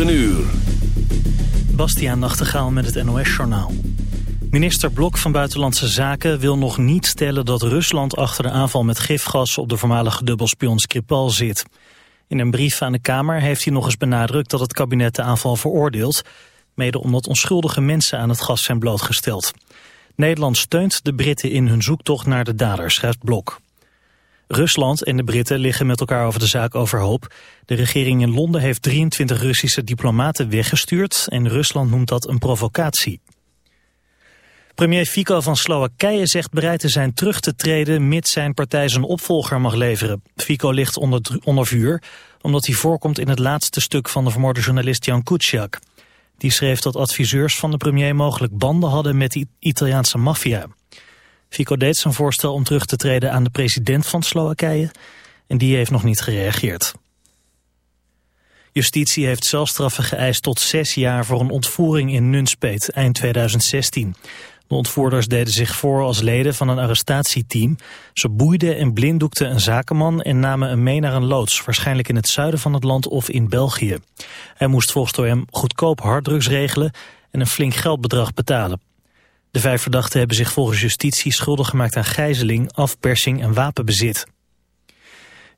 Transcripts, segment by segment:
Een uur. Bastiaan Nachtegaal met het NOS-journaal. Minister Blok van Buitenlandse Zaken wil nog niet stellen dat Rusland achter de aanval met gifgas op de voormalige dubbelspion Skripal zit. In een brief aan de Kamer heeft hij nog eens benadrukt dat het kabinet de aanval veroordeelt, mede omdat onschuldige mensen aan het gas zijn blootgesteld. Nederland steunt de Britten in hun zoektocht naar de daders, schrijft Blok. Rusland en de Britten liggen met elkaar over de zaak overhoop. De regering in Londen heeft 23 Russische diplomaten weggestuurd en Rusland noemt dat een provocatie. Premier Fico van Slowakije zegt bereid te zijn terug te treden mits zijn partij zijn opvolger mag leveren. Fico ligt onder, onder vuur omdat hij voorkomt in het laatste stuk van de vermoorde journalist Jan Kuciak. Die schreef dat adviseurs van de premier mogelijk banden hadden met de Italiaanse maffia. Fico deed zijn voorstel om terug te treden aan de president van Slowakije en die heeft nog niet gereageerd. Justitie heeft celstraffen geëist tot zes jaar voor een ontvoering in Nunspeet eind 2016. De ontvoerders deden zich voor als leden van een arrestatieteam. Ze boeiden en blinddoekten een zakenman en namen hem mee naar een loods, waarschijnlijk in het zuiden van het land of in België. Hij moest volgens hem goedkoop harddrugs regelen en een flink geldbedrag betalen. De vijf verdachten hebben zich volgens justitie schuldig gemaakt aan gijzeling, afpersing en wapenbezit.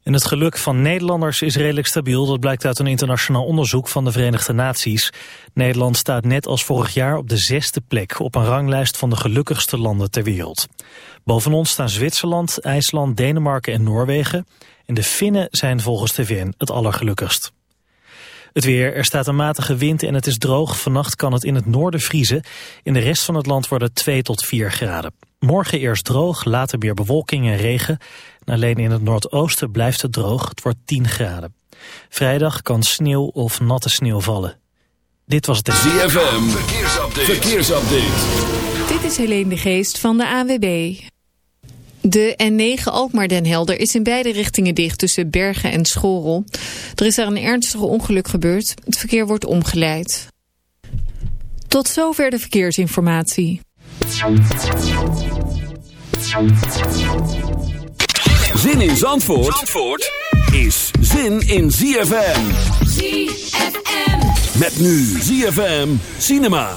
En het geluk van Nederlanders is redelijk stabiel. Dat blijkt uit een internationaal onderzoek van de Verenigde Naties. Nederland staat net als vorig jaar op de zesde plek... op een ranglijst van de gelukkigste landen ter wereld. Boven ons staan Zwitserland, IJsland, Denemarken en Noorwegen. En de Finnen zijn volgens de VN het allergelukkigst. Het weer, er staat een matige wind en het is droog. Vannacht kan het in het noorden vriezen. In de rest van het land worden 2 tot 4 graden. Morgen eerst droog, later meer bewolking en regen. En alleen in het noordoosten blijft het droog. Het wordt 10 graden. Vrijdag kan sneeuw of natte sneeuw vallen. Dit was het... ZFM, verkeersupdate. verkeersupdate. Dit is Helene de Geest van de AWB. De N9 Alkmaar Den Helder is in beide richtingen dicht tussen Bergen en Schorel. Er is daar een ernstige ongeluk gebeurd. Het verkeer wordt omgeleid. Tot zover de verkeersinformatie. Zin in Zandvoort, Zandvoort is zin in ZFM. ZFM. Met nu ZFM Cinema.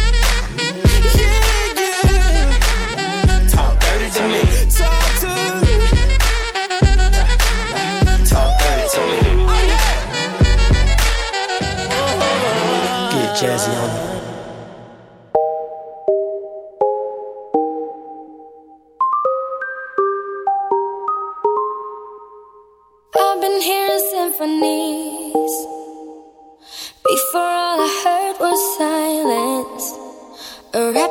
All I heard was silence. A rap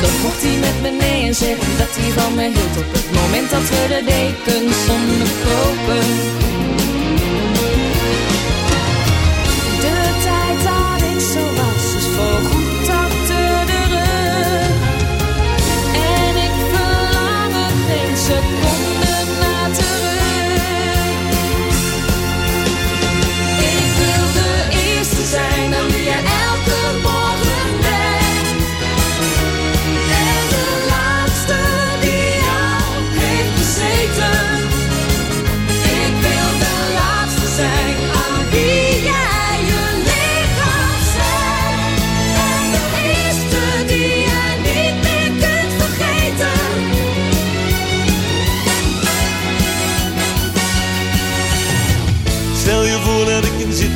dan mocht hij met me mee en zeggen dat hij van me hield Op het moment dat we de dekens onderkropen De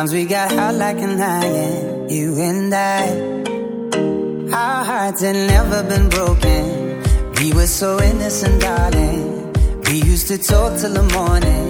Sometimes we got hot like an lion, you and I. Our hearts had never been broken. We were so innocent, darling. We used to talk till the morning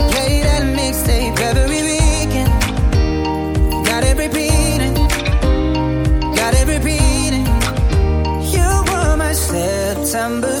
December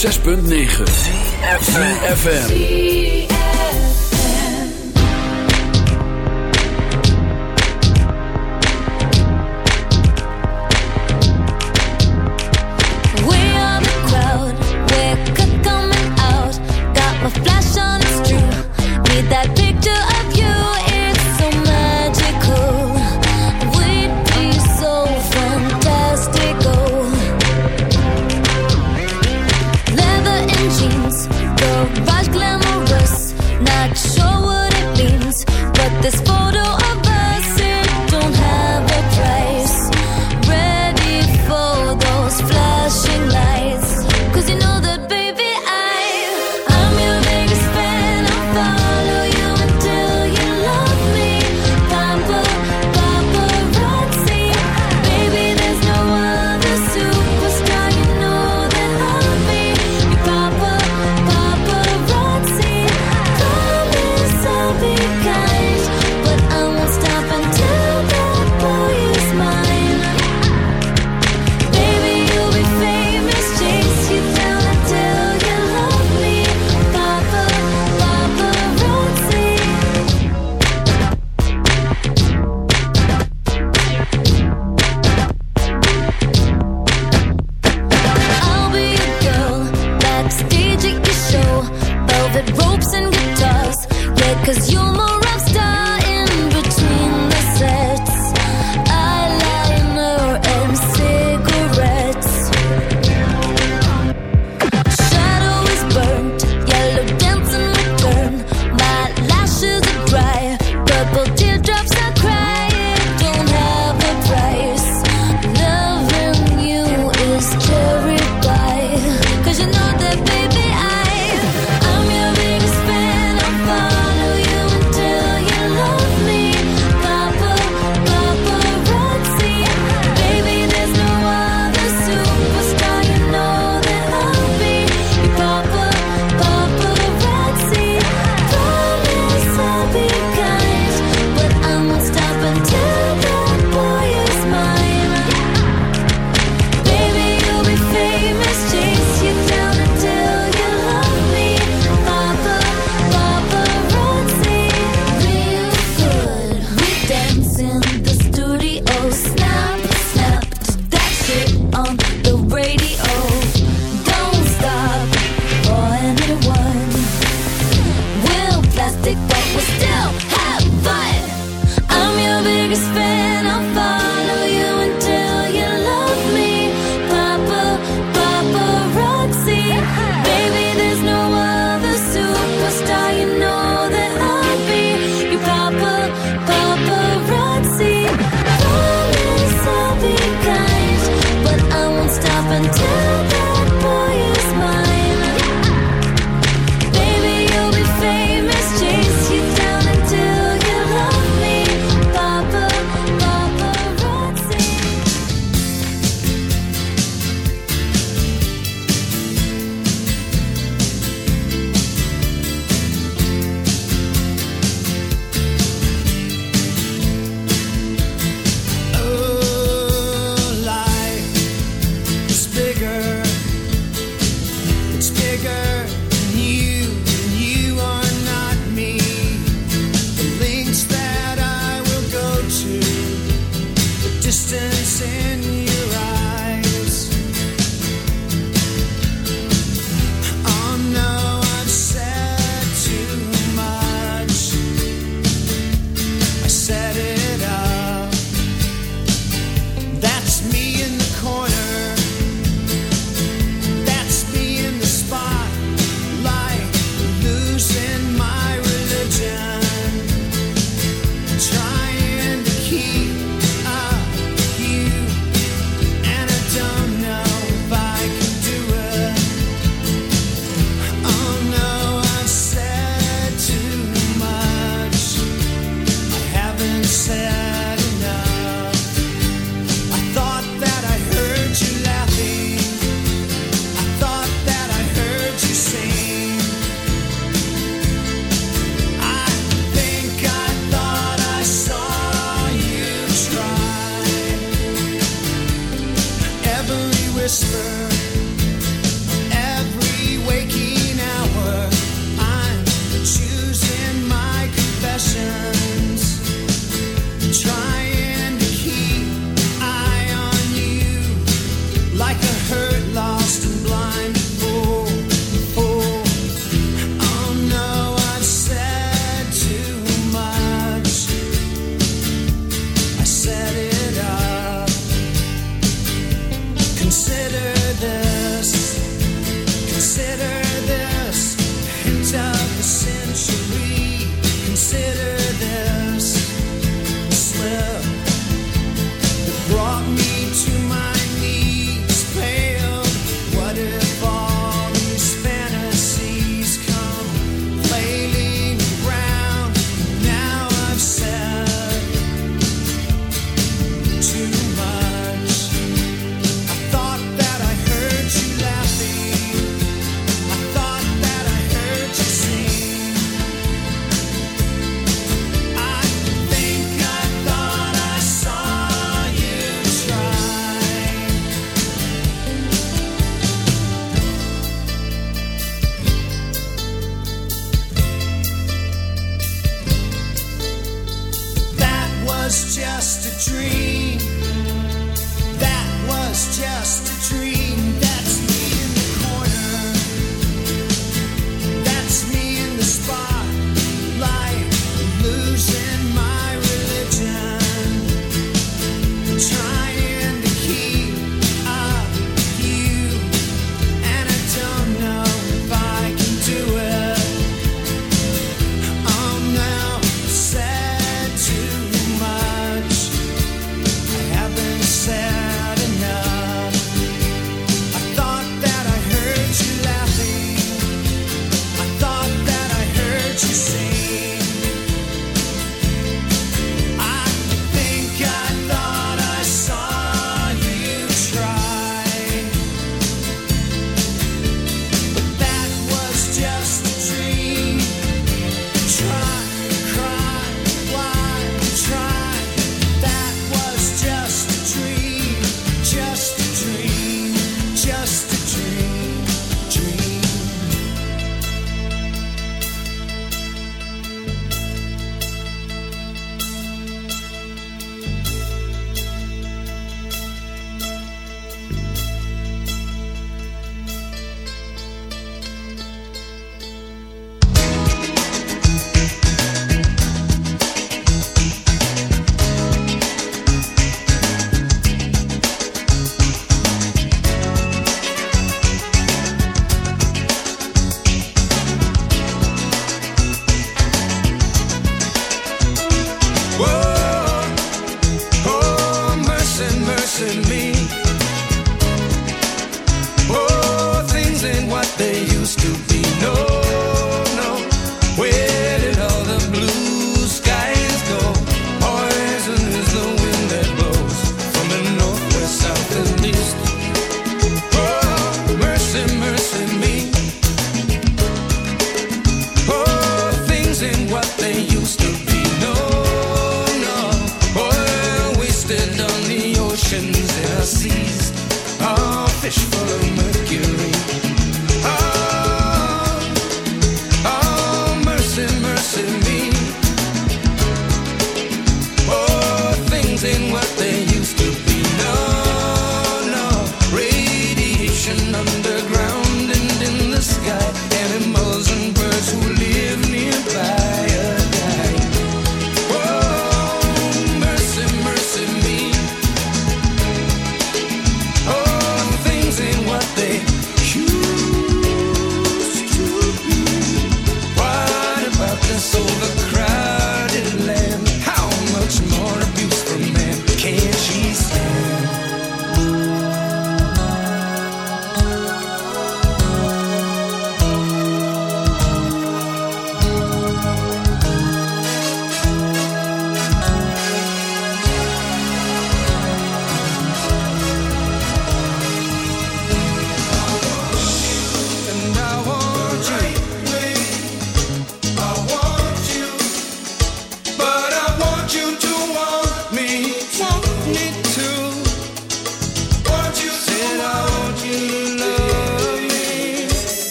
106.9 FM. Was just a dream. to